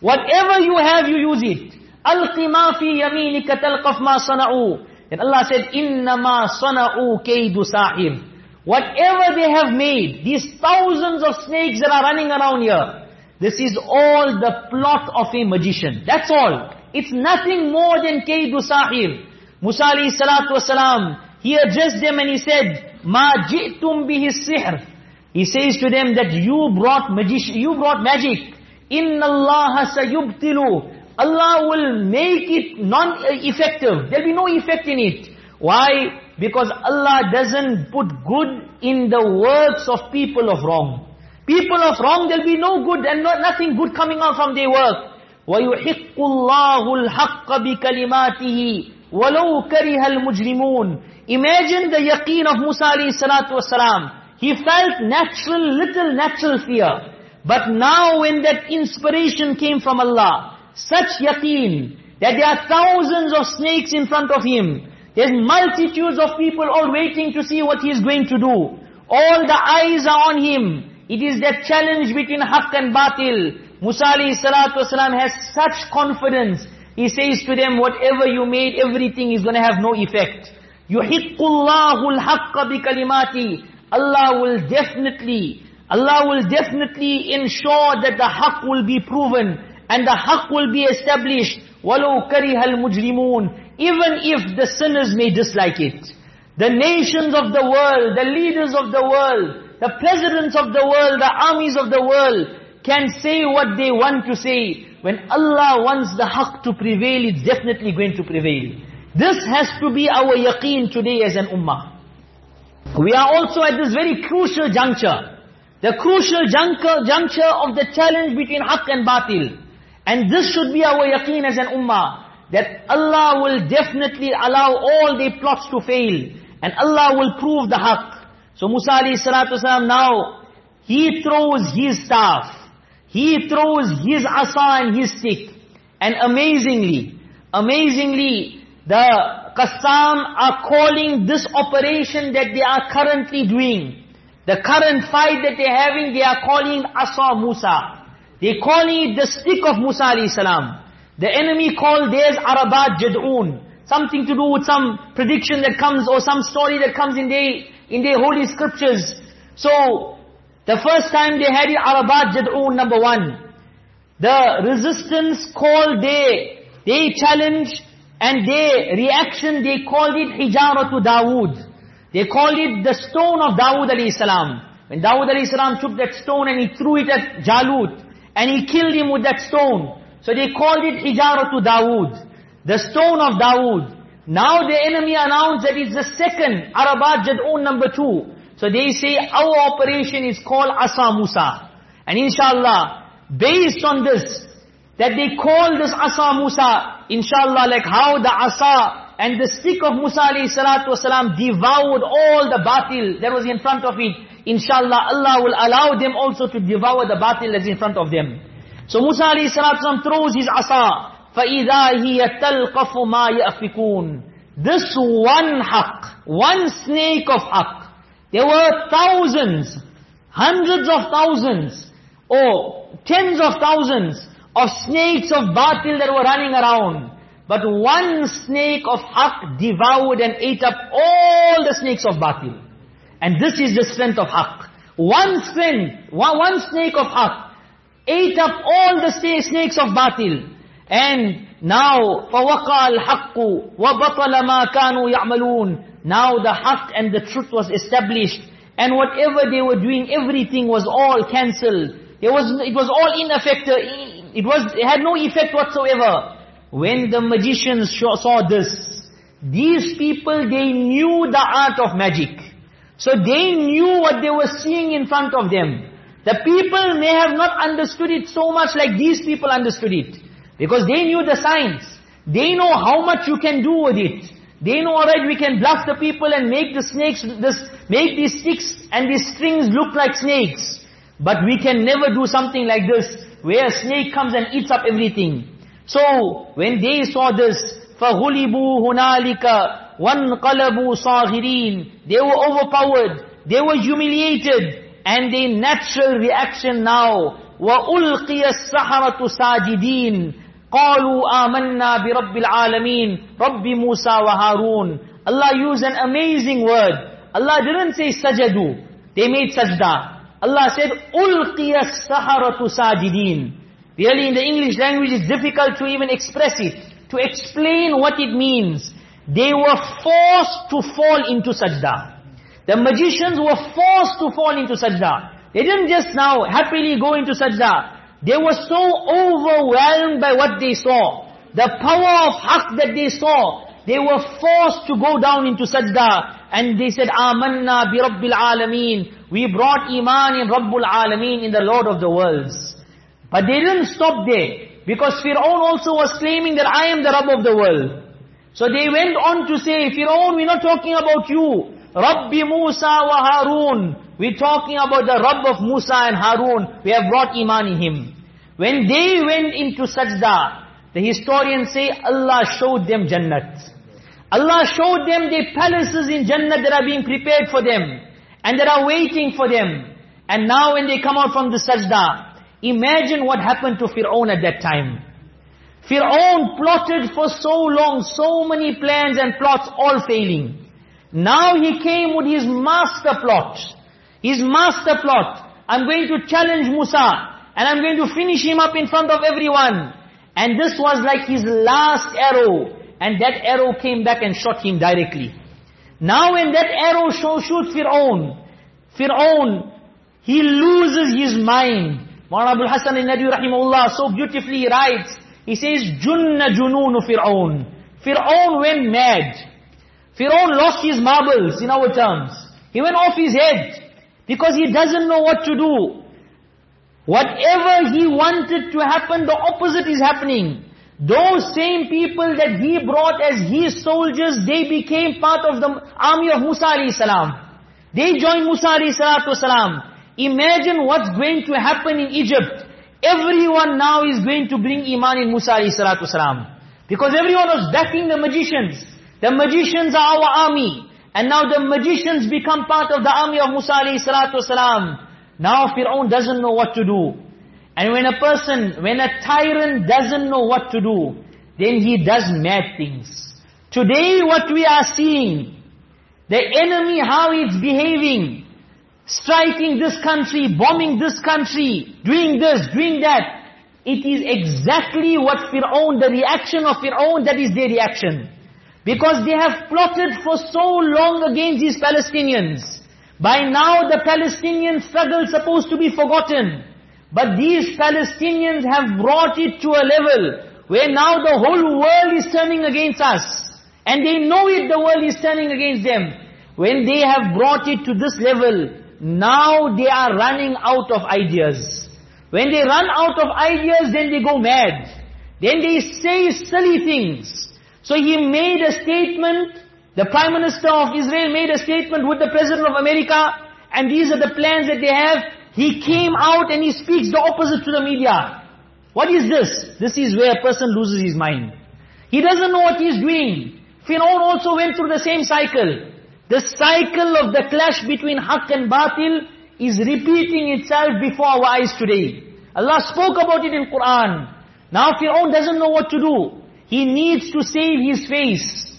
Speaker 1: Whatever you have, you use it. أَلْقِ مَا فِي يَمِينِكَ تَلْقَفْ مَا صَنَعُوا and Allah said, Innama sana'u kaydu sahir. Whatever they have made, these thousands of snakes that are running around here, this is all the plot of a magician. That's all. It's nothing more than kaydu sahir. Musa alayhi salatu wasalam, he addressed them and he said, Ma ji'tum bihi sihr. He says to them that you brought magic, you brought magic. Inna Allah sayubtilu. Allah will make it non-effective. There'll be no effect in it. Why? Because Allah doesn't put good in the works of people of wrong. People of wrong, there'll be no good and not, nothing good coming out from their work. وَيُحِقُّ اللَّهُ الْحَقَّ بِكَلِمَاتِهِ وَلَوْ كَرِهَ الْمُجْرِمُونَ Imagine the yaqeen of Musa alayhi salatu wasalam. he felt natural, little natural fear. But now when that inspiration came from Allah, such yaqeen, that there are thousands of snakes in front of him, there's multitudes of people all waiting to see what he's going to do. All the eyes are on him. It is that challenge between haqq and batil. Musa alayhi salatu wasalam has such confidence. He says to them, whatever you made, everything is going to have no effect. يُحِقُّ اللَّهُ الْحَقَّ بِكَلِمَاتِ Allah will definitely, Allah will definitely ensure that the haqq will be proven and the haqq will be established. وَلَوْ كَرِهَ الْمُجْرِمُونَ Even if the sinners may dislike it. The nations of the world, the leaders of the world, the presidents of the world, the armies of the world, can say what they want to say. When Allah wants the haqq to prevail, it's definitely going to prevail. This has to be our yaqeen today as an ummah. We are also at this very crucial juncture. The crucial juncture, juncture of the challenge between haqq and batil. And this should be our yaqeen as an ummah. That Allah will definitely allow all their plots to fail. And Allah will prove the haqq. So Musa alayhi salatu wasalam now, he throws his staff. He throws his asa and his stick. And amazingly, amazingly, the Qassam are calling this operation that they are currently doing, the current fight that they're having, they are calling Asa Musa. They're calling it the stick of Musa alayhi salam. The enemy called theirs Arabat Jad'un. Something to do with some prediction that comes or some story that comes in their, in their holy scriptures. So, the first time they had it Arabat Jad'un number one. The resistance called they, they challenged and their reaction, they called it Hijaratu Dawood. They called it the stone of Dawood alayhi salam. When Dawood alayhi salam took that stone and he threw it at Jalut, and he killed him with that stone. So they called it Hijaratu Dawood. The stone of Dawood. Now the enemy announced that it's the second, Arabat Jad'un number two. So they say our operation is called Asa Musa. And inshallah, based on this, that they call this asa Musa, inshallah, like how the asa and the stick of Musa alayhi salatu wasalam devoured all the batil that was in front of it. Inshallah, Allah will allow them also to devour the batil that's in front of them. So Musa alayhi salatu wasalam throws his asa. فَإِذَا هِيَ تَلْقَفُ مَا يَأْفِكُونَ This one haqq, one snake of haqq. There were thousands, hundreds of thousands, or tens of thousands of snakes of batil that were running around. But one snake of haqq devoured and ate up all the snakes of batil. And this is the strength of Haq. One strength, one snake of Haq, ate up all the snakes of batil. And now, فَوَقَى الْحَقُّ وَبَطَلَ مَا كَانُوا يَعْمَلُونَ Now the Haq and the truth was established. And whatever they were doing, everything was all cancelled. It was, it was all ineffective. It, was, it had no effect whatsoever. When the magicians saw this, these people, they knew the art of magic. So they knew what they were seeing in front of them. The people may have not understood it so much like these people understood it. Because they knew the science. They know how much you can do with it. They know, alright, we can bluff the people and make the snakes, this, make these sticks and these strings look like snakes. But we can never do something like this where a snake comes and eats up everything. So, when they saw this, فَغُلِبُوا هُنَالِكَ وَانْقَلَبُوا صَاغِرِينَ They were overpowered, they were humiliated, and their natural reaction now, وَأُلْقِيَ السَّحَرَةُ سَاجِدِينَ قَالُوا آمَنَّا بِرَبِّ الْعَالَمِينَ رَبِّ مُوسَى وَهَارُونَ Allah used an amazing word. Allah didn't say sajadu. They made sajda. Allah said, أُلْقِيَ السَّحَرَةُ سَاجِدِينَ Really in the English language it's difficult to even express it, to explain what it means. They were forced to fall into sajda. The magicians were forced to fall into sajda. They didn't just now happily go into sajda. They were so overwhelmed by what they saw. The power of haqq that they saw. They were forced to go down into sajda. And they said, Amanna bi Rabbil Alameen. We brought Iman in Rabbul Alameen, in the Lord of the worlds. But they didn't stop there. Because Fir'aun also was claiming that I am the Rabb of the world. So they went on to say, Fir'aun, we're not talking about you. Rabbi Musa wa Harun. We're talking about the Rabb of Musa and Harun. We have brought iman in him. When they went into sajda, the historians say Allah showed them Jannat. Allah showed them the palaces in Jannah that are being prepared for them. And that are waiting for them. And now when they come out from the sajda, imagine what happened to Fir'aun at that time. Fir'aun plotted for so long, so many plans and plots all failing. Now he came with his master plot. His master plot. I'm going to challenge Musa. And I'm going to finish him up in front of everyone. And this was like his last arrow. And that arrow came back and shot him directly. Now when that arrow shoots Fir'aun, Fir'aun, he loses his mind. Mawlana Abul Hasan al-Nadwi rahimahullah so beautifully writes, he says, Junna jununu Fir'aun. Fir'aun went mad. Fir'aun lost his marbles in our terms. He went off his head because he doesn't know what to do. Whatever he wanted to happen, the opposite is happening. Those same people that he brought as his soldiers, they became part of the army of Musa alayhi salam. They joined Musa alayhi salatu salam. Imagine what's going to happen in Egypt. Everyone now is going to bring iman in Musa alayhi salatu salam. Because everyone was backing the magicians. The magicians are our army. And now the magicians become part of the army of Musa alayhi salatu salam. Now Fir'aun doesn't know what to do. And when a person, when a tyrant doesn't know what to do, then he does mad things. Today what we are seeing, the enemy how it's behaving, striking this country, bombing this country, doing this, doing that, it is exactly what Fir'aun, the reaction of Fir'aun, that is their reaction. Because they have plotted for so long against these Palestinians. By now the Palestinian struggle is supposed to be forgotten. But these Palestinians have brought it to a level where now the whole world is turning against us. And they know it, the world is turning against them. When they have brought it to this level, now they are running out of ideas. When they run out of ideas, then they go mad. Then they say silly things. So he made a statement, the Prime Minister of Israel made a statement with the President of America, and these are the plans that they have. He came out and he speaks the opposite to the media. What is this? This is where a person loses his mind. He doesn't know what he's doing. Fir'aun also went through the same cycle. The cycle of the clash between haqq and batil is repeating itself before our eyes today. Allah spoke about it in Quran. Now Fir'aun doesn't know what to do. He needs to save his face.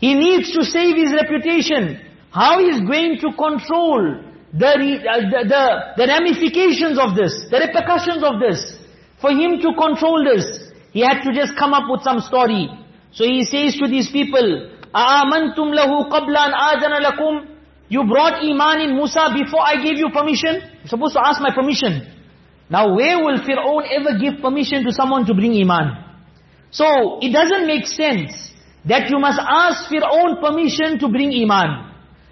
Speaker 1: He needs to save his reputation. How he is going to control the, uh, the, the, the ramifications of this, the repercussions of this. For him to control this, he had to just come up with some story. So he says to these people, أَآمَنْتُمْ لَهُ قَبْلَ أَنْ آذَنَ لَكُمْ You brought iman in Musa before I gave you permission? You're supposed to ask my permission. Now where will Fir'aun ever give permission to someone to bring iman? So it doesn't make sense that you must ask Fir'aun permission to bring iman.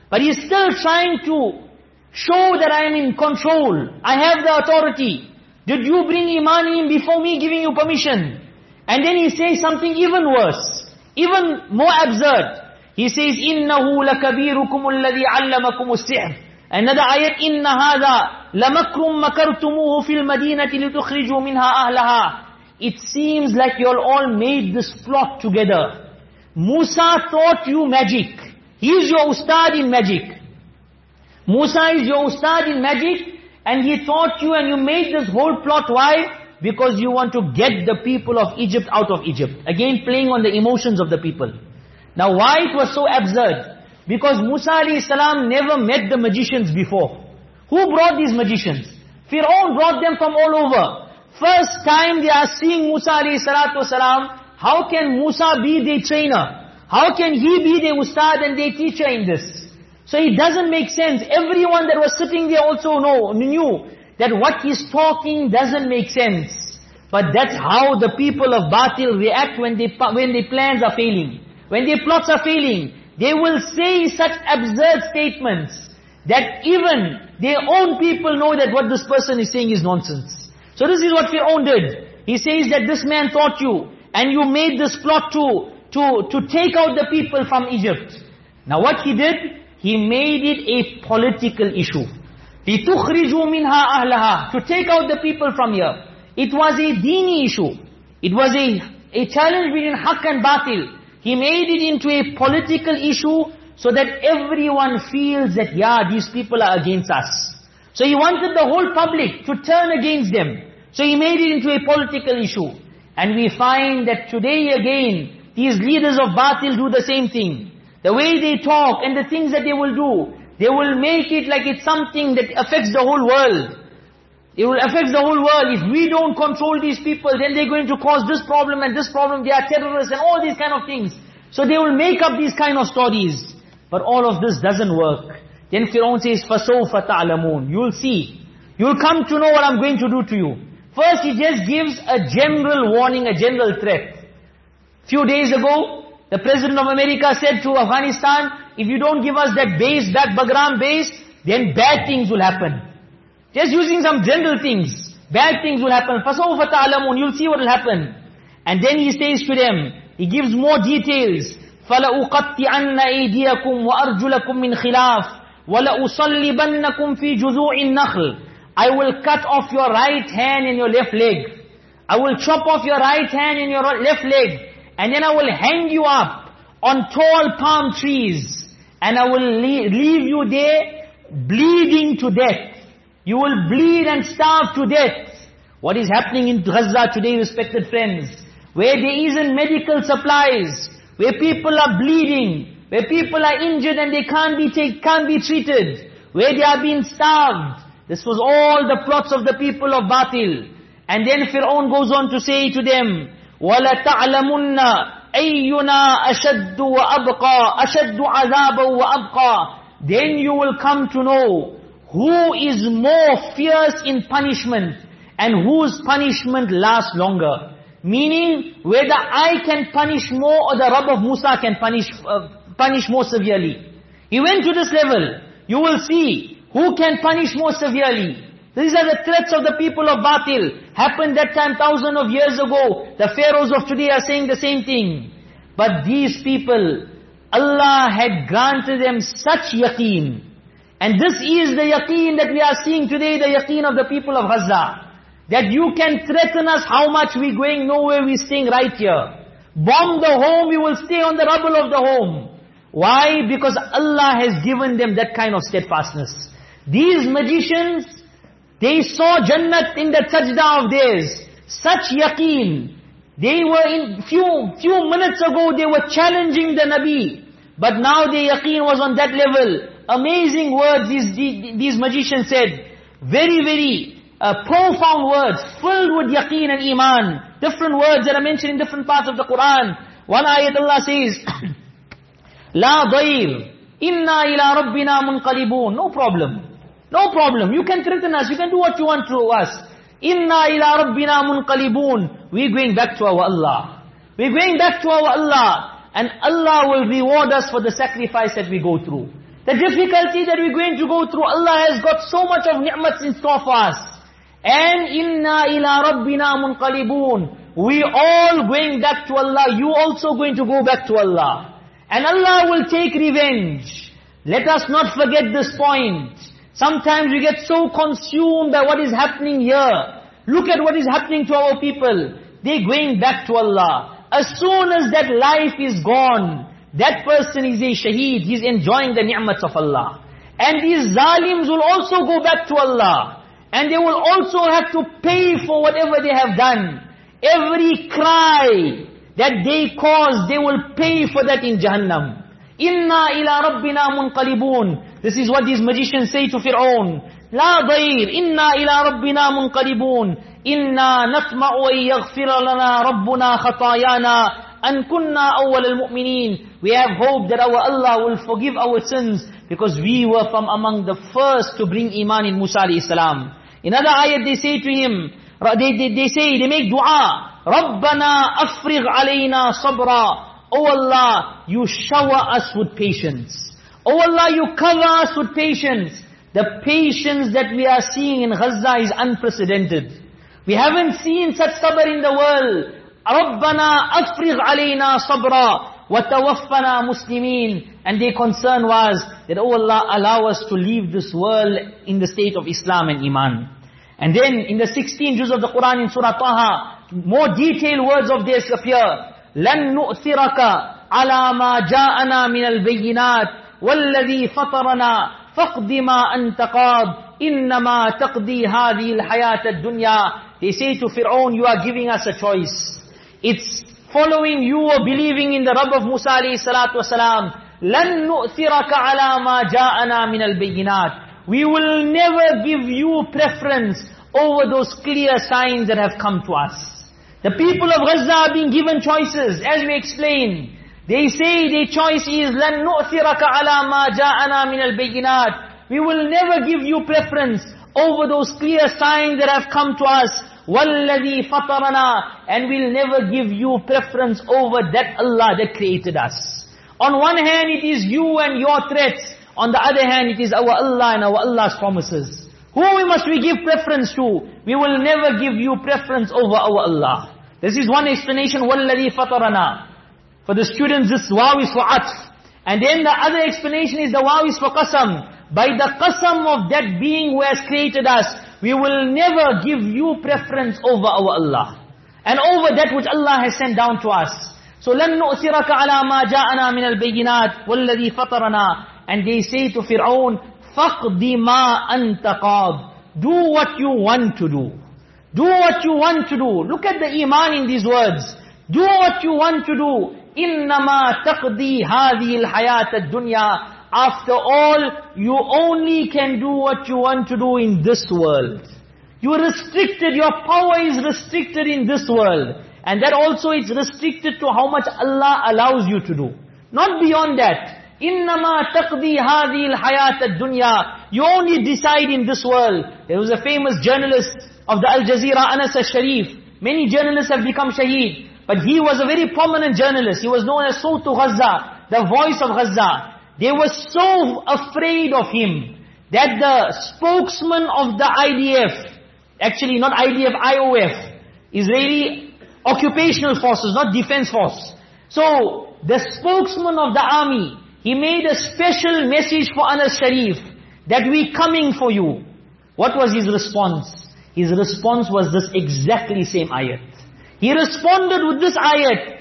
Speaker 1: But he's still trying to Show that I am in control. I have the authority. Did you bring iman in before me giving you permission? And then he says something even worse. Even more absurd. He says, إِنَّهُ لَكَبِيرُكُمُ الَّذِي عَلَّمَكُمُ السِّحْرِ Another ayat, إِنَّ هَذَا لَمَكْرٌ مَكَرْتُمُوهُ فِي الْمَدِينَةِ لِتُخْرِجُوا مِنْهَا أَهْلَهَا It seems like you all made this plot together. Musa taught you magic. He is your ustad in magic. Musa is your ustad in magic and he taught you and you made this whole plot. Why? Because you want to get the people of Egypt out of Egypt. Again playing on the emotions of the people. Now why it was so absurd? Because Musa a.s. never met the magicians before. Who brought these magicians? Fir'aun brought them from all over. First time they are seeing Musa a.s. How can Musa be their trainer? How can he be their ustad and their teacher in this? So it doesn't make sense. Everyone that was sitting there also know, knew that what he's talking doesn't make sense. But that's how the people of Batil react when, they, when their plans are failing. When their plots are failing. They will say such absurd statements that even their own people know that what this person is saying is nonsense. So this is what Fir'aun did. He says that this man taught you and you made this plot to, to, to take out the people from Egypt. Now what he did, he made it a political issue. لِتُخْرِجُوا مِنْهَا أَهْلَهَا To take out the people from here. It was a dini issue. It was a, a challenge between haq and batil. He made it into a political issue so that everyone feels that, yeah, these people are against us. So he wanted the whole public to turn against them. So he made it into a political issue. And we find that today again, these leaders of Batil do the same thing. The way they talk and the things that they will do, they will make it like it's something that affects the whole world. It will affect the whole world. If we don't control these people, then they're going to cause this problem and this problem. They are terrorists and all these kind of things. So they will make up these kind of stories. But all of this doesn't work. Then Fir'aun says, فَسَوْفَ تَعْلَمُونَ You'll see. You'll come to know what I'm going to do to you. First he just gives a general warning, a general threat. Few days ago, the President of America said to Afghanistan, if you don't give us that base, that Bagram base, then bad things will happen. Just using some general things. Bad things will happen. فَسَوْفَ تَعْلَمُونَ You'll see what will happen. And then he says to them, he gives more details. فَلَأُقَطِّعَنَّ أَيْدِيَكُمْ وَأَرْجُلَكُمْ مِنْ خِلَافٍ وَلَأُصَلِّبَنَّكُمْ فِي جُذُوعِ النَّخْلِ I will cut off your right hand and your left leg. I will chop off your right hand and your left leg. And then I will hang you up on tall palm trees. And I will leave you there bleeding to death. You will bleed and starve to death. What is happening in Gaza today, respected friends? Where there isn't medical supplies, where people are bleeding, where people are injured and they can't be take, can't be treated, where they are being starved. This was all the plots of the people of Batil. And then Fir'aun goes on to say to them, وَلَتَعْلَمُنَّ أَيُّنَا أَشَدُّ وَأَبْقَى أَشَدُّ عَذَابًا وَأَبْقَى Then you will come to know who is more fierce in punishment and whose punishment lasts longer. Meaning, whether I can punish more or the Rabb of Musa can punish, uh, punish more severely. He went to this level. You will see who can punish more severely. These are the threats of the people of Batil. Happened that time thousand of years ago. The pharaohs of today are saying the same thing. But these people, Allah had granted them such yaqeen. And this is the yaqeen that we are seeing today, the yaqeen of the people of Gaza. That you can threaten us how much we're going nowhere, we're staying right here. Bomb the home, we will stay on the rubble of the home. Why? Because Allah has given them that kind of steadfastness. These magicians, they saw Jannat in the sajda of theirs. Such yaqeen. They were in few, few minutes ago, they were challenging the Nabi. But now their yaqeen was on that level. Amazing words these, these magicians said. Very, very uh, profound words, filled with yaqeen and iman. Different words that are mentioned in different parts of the Quran. One ayat Allah says, *coughs* La dair. Inna ila rabbina munqalibun. No problem. No problem. You can threaten us. You can do what you want to us. Inna ila rabbina munqalibun. We're going back to our Allah. We're going back to our Allah. And Allah will reward us for the sacrifice that we go through. The difficulty that we're going to go through, Allah has got so much of ni'mats in store for us. And inna ila rabbina munqalibun. We all going back to Allah. You also going to go back to Allah. And Allah will take revenge. Let us not forget this point. Sometimes we get so consumed by what is happening here. Look at what is happening to our people. They're going back to Allah. As soon as that life is gone, that person is a shaheed. He's enjoying the ni'mats of Allah. And these zalims will also go back to Allah. And they will also have to pay for whatever they have done. Every cry, that they cause, they will pay for that in Jahannam. Inna ila rabbina munqalibun. This is what these magicians say to Fir'aun. لا ضير إنا إلى ربنا منقلبون إنا نطمع أن يغفر لنا ربنا خطايانا أن كنا أول المؤمنين We have hope that our Allah will forgive our sins because we were from among the first to bring iman in Musa alayhi salam. In other ayat they say to him, they, they, they say, they make dua, رَبَّنَا أَفْرِغْ عَلَيْنَا صَبْرًا Oh Allah, you shower us with patience. Oh Allah, you cover us with patience. The patience that we are seeing in Gaza is unprecedented. We haven't seen such sabr in the world. رَبَّنَا أَفْرِغْ عَلَيْنَا صَبْرًا وَتَوَفَّنَا مُسْلِمِينَ And their concern was that, oh Allah, allow us to leave this world in the state of Islam and Iman. And then in the 16 juz of the Quran in Surah Taha, more detailed words of this appear. لَن نُؤْثِرَكَ عَلَى مَا جَاءَنَا مِنَ الْبَيِّنَاتِ وَالَّذِي فَطَرَنَا فَقْدِ مَا أَنْتَ قَادٍ إِنَّمَا تَقْضِي هَذِهِ الْحَيَاةَ الدُّنْيَا They say to Fir'aun, you are giving us a choice. It's following you or believing in the Rabb of Musa alayhi salatu wasalam. لَن نُؤْثِرَكَ عَلَى مَا جَاءَنَا مِنَ الْبَيِّنَاتِ We will never give you preference over those clear signs that have come to us. The people of Gaza are being given choices, as we explained. They say their choice is, لَن نُؤْثِرَكَ عَلَى مَا جَاءَنَا مِنَ الْبَيِّنَاتِ We will never give you preference over those clear signs that have come to us. وَالَّذِي فَطَرَنَا And we'll never give you preference over that Allah that created us. On one hand it is you and your threats. On the other hand it is our Allah and our Allah's promises. Who we must we give preference to? We will never give you preference over our Allah. This is one explanation, وَالَّذِي فَطَرَنَا For the students, this waw is for atf. And then the other explanation is the waw is for qasam. By the qasam of that being who has created us, we will never give you preference over our Allah. And over that which Allah has sent down to us. So لَن نُؤْثِرَكَ عَلَى مَا جَاءَنَا مِنَ الْبَيِّنَاتِ وَالَّذِي فَطَرَنَا And they say to Fir'aun, فَقْدِ مَا أَنْتَ قَادٍ Do what you want to do. Do what you want to do. Look at the iman in these words. Do what you want to do. Innama taqdi hadil hayat dunya. After all, you only can do what you want to do in this world. You are restricted, your power is restricted in this world. And that also is restricted to how much Allah allows you to do. Not beyond that. Innama taqdi hadil hayat dunya. You only decide in this world. There was a famous journalist of the Al Jazeera, Anas al-Sharif. Many journalists have become shaheed. But he was a very prominent journalist. He was known as Sawtu Gaza, the voice of Gaza. They were so afraid of him that the spokesman of the IDF, actually not IDF, IOF, Israeli occupational forces, not defense force. So, the spokesman of the army, he made a special message for Anas Sharif, that we coming for you. What was his response? His response was this exactly same ayat. He responded with this ayat,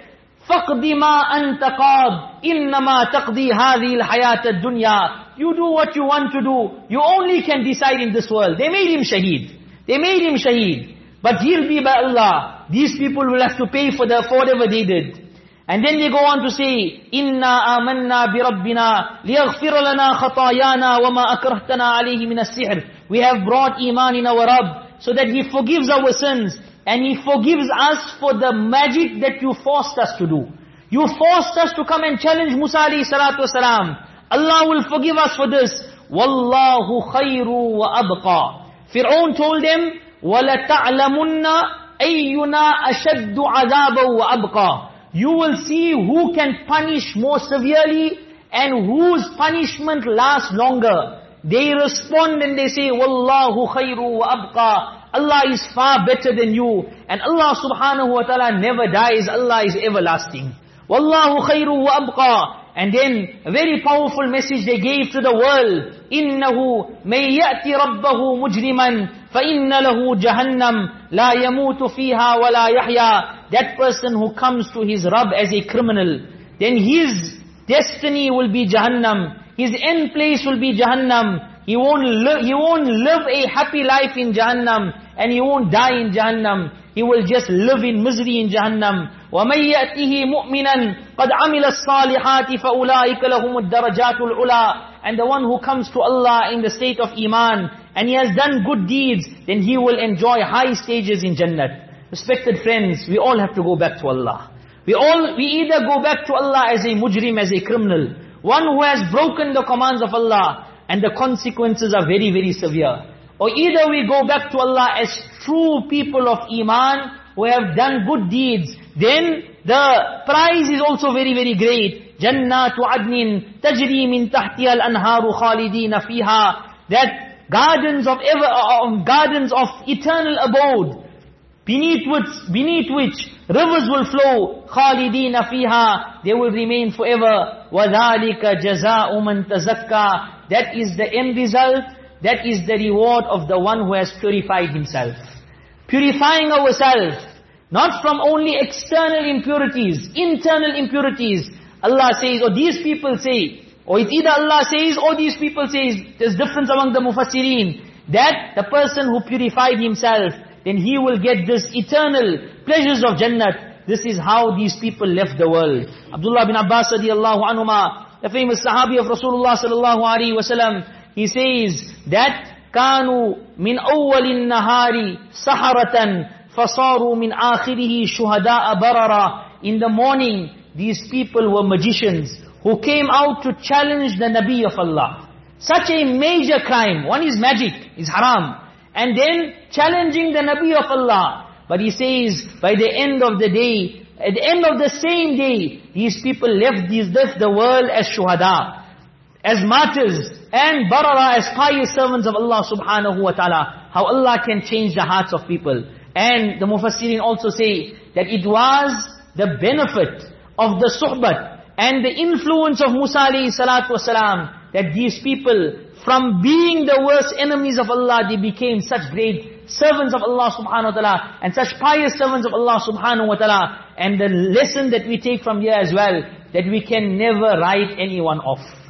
Speaker 1: فَقْدِ مَا أَنْتَ قَادٍ إِنَّمَا تَقْضِي هَذِهِ الْحَيَاةَ الدُّنْيَا You do what you want to do. You only can decide in this world. They made him shaheed. They made him shaheed. But he'll be by Allah. These people will have to pay for, the, for whatever they did. And then they go on to say, إِنَّا آمَنَّا بِرَبِّنَا لِيَغْفِرَ لَنَا خَطَايَانَا وَمَا أَكْرَهْتَنَا عَلَيْهِ مِنَ السِّحْرِ We have brought iman in our Rabb, so that He forgives our sins, and He forgives us for the magic that you forced us to do. You forced us to come and challenge Musa alayhi salatu wasalam. Allah will forgive us for this. Wallahu khayru wa abqa. Fir'aun told them, وَلَتَعْلَمُنَّ أَيُّنَا أَشَدُّ عَذَابًا وَأَبْقَى You will see who can punish more severely and whose punishment lasts longer. They respond and they say, Wallahu khayru wa abqa. Allah is far better than you. And Allah subhanahu wa ta'ala never dies. Allah is everlasting. Wallahu khayru wa abqa. And then a very powerful message they gave to the world. إِنَّهُ مَن يَأْتِ رَبَّهُ مُجْرِمًا فَإِنَّ لَهُ جَهَنَّمْ لَا يَمُوتُ فِيهَا وَلَا يَحْيَا That person who comes to his Rabb as a criminal, then his destiny will be Jahannam. His end place will be Jahannam. He won't, live, he won't live a happy life in Jahannam and he won't die in Jahannam. He will just live in misery in Jahannam. وَمَنْ يَأْتِهِ مُؤْمِنًا قَدْ عَمِلَ الصَّالِحَاتِ فَأُولَٰئِكَ لَهُمُ الدَّرَجَاتُ الْعُلَىٰ And the one who comes to Allah in the state of Iman, and he has done good deeds, then he will enjoy high stages in Jannah. Respected friends, we all have to go back to Allah. We all, we either go back to Allah as a mujrim, as a criminal, one who has broken the commands of Allah, and the consequences are very, very severe. Or either we go back to Allah as true people of Iman, who have done good deeds, then the prize is also very, very great. جَنَّاتُ عَدْنٍ تَجْرِي مِن تَحْتِهَا الْأَنْهَارُ خَالِدِينَ فِيهَا That gardens of ever, uh, gardens of eternal abode, beneath which, beneath which Rivers will flow. خَالِدِينَ فِيهَا They will remain forever. وَذَلِكَ جَزَاءُ مَنْ تَزَكَّى That is the end result. that is the reward of the one who has purified himself. Purifying ourselves. Not from only external impurities, internal impurities. Allah says, or these people say, or it's either Allah says, or these people say, there's difference among the mufassirin, that the person who purified himself, then he will get this eternal pleasures of Jannat. This is how these people left the world. Abdullah bin Abbas radiallahu anhuma, the famous sahabi of Rasulullah sallallahu alaihi wasallam, he says that كانوا من أول النهار سحرة فصاروا من آخره شهداء بررا In the morning, these people were magicians who came out to challenge the Nabi of Allah. Such a major crime. One is magic, is haram. And then challenging the Nabi of Allah. But he says, by the end of the day, at the end of the same day, these people left, these, left the world as shuhada, as martyrs, and barara as pious servants of Allah subhanahu wa ta'ala. How Allah can change the hearts of people. And the Mufassirin also say that it was the benefit of the suhbat and the influence of Musa alayhi salatu wasalam, that these people, from being the worst enemies of Allah, they became such great servants of Allah subhanahu wa ta'ala, and such pious servants of Allah subhanahu wa ta'ala. And the lesson that we take from here as well, that we can never write anyone off.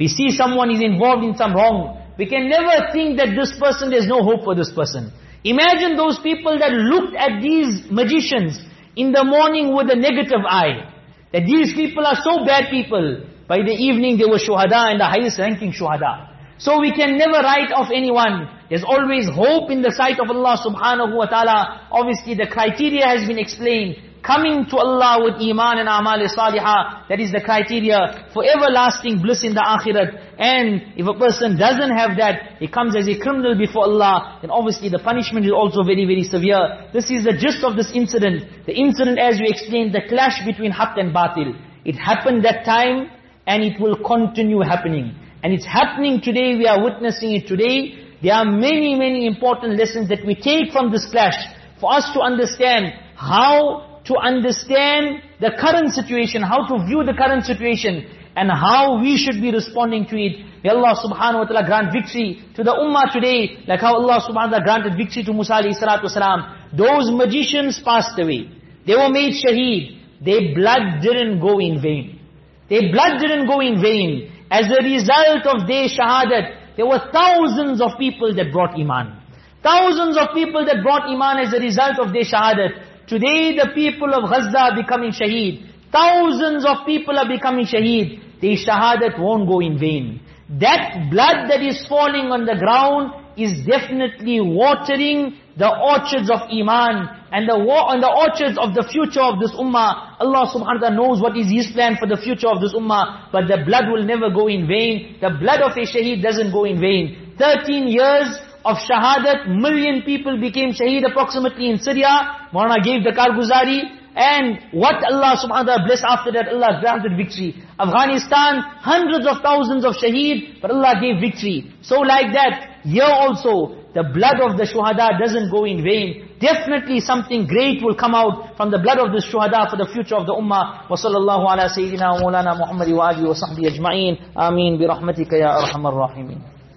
Speaker 1: We see someone is involved in some wrong, we can never think that this person, there's no hope for this person. Imagine those people that looked at these magicians in the morning with a negative eye. That these people are so bad people. By the evening they were shuhada and the highest ranking shuhada. So we can never write off anyone. There's always hope in the sight of Allah subhanahu wa ta'ala. Obviously the criteria has been explained coming to Allah with iman and amal salihah, that is the criteria for everlasting bliss in the akhirat. And if a person doesn't have that, he comes as a criminal before Allah, then obviously the punishment is also very, very severe. This is the gist of this incident. The incident as we explained, the clash between haqq and batil. It happened that time, and it will continue happening. And it's happening today, we are witnessing it today. There are many, many important lessons that we take from this clash, for us to understand how to understand the current situation, how to view the current situation, and how we should be responding to it. May Allah subhanahu wa ta'ala grant victory to the ummah today, like how Allah subhanahu wa ta'ala granted victory to Musa alayhi salatu wasalam. Those magicians passed away. They were made shaheed. Their blood didn't go in vain. Their blood didn't go in vain. As a result of their shahadat, there were thousands of people that brought iman. Thousands of people that brought iman as a result of their shahadat. Today the people of Gaza are becoming shaheed. Thousands of people are becoming shaheed. Their shahadat won't go in vain. That blood that is falling on the ground is definitely watering the orchards of Iman and the on the orchards of the future of this ummah. Allah subhanahu wa ta'ala knows what is His plan for the future of this ummah, but the blood will never go in vain. The blood of a shaheed doesn't go in vain. 13 years of shahadat, million people became shaheed approximately in Syria. Maulana gave the karguzari. And what Allah subhanahu wa ta'ala blessed after that, Allah granted victory. Afghanistan, hundreds of thousands of shaheed, but Allah gave victory. So like that, here also, the blood of the shuhada doesn't go in vain. Definitely something great will come out from the blood of the shuhada for the future of the ummah. وصلى الله على سيدنا ومولانا محمد وآله وصحبه أجمعين آمين برحمتك يا أرحم الراحمين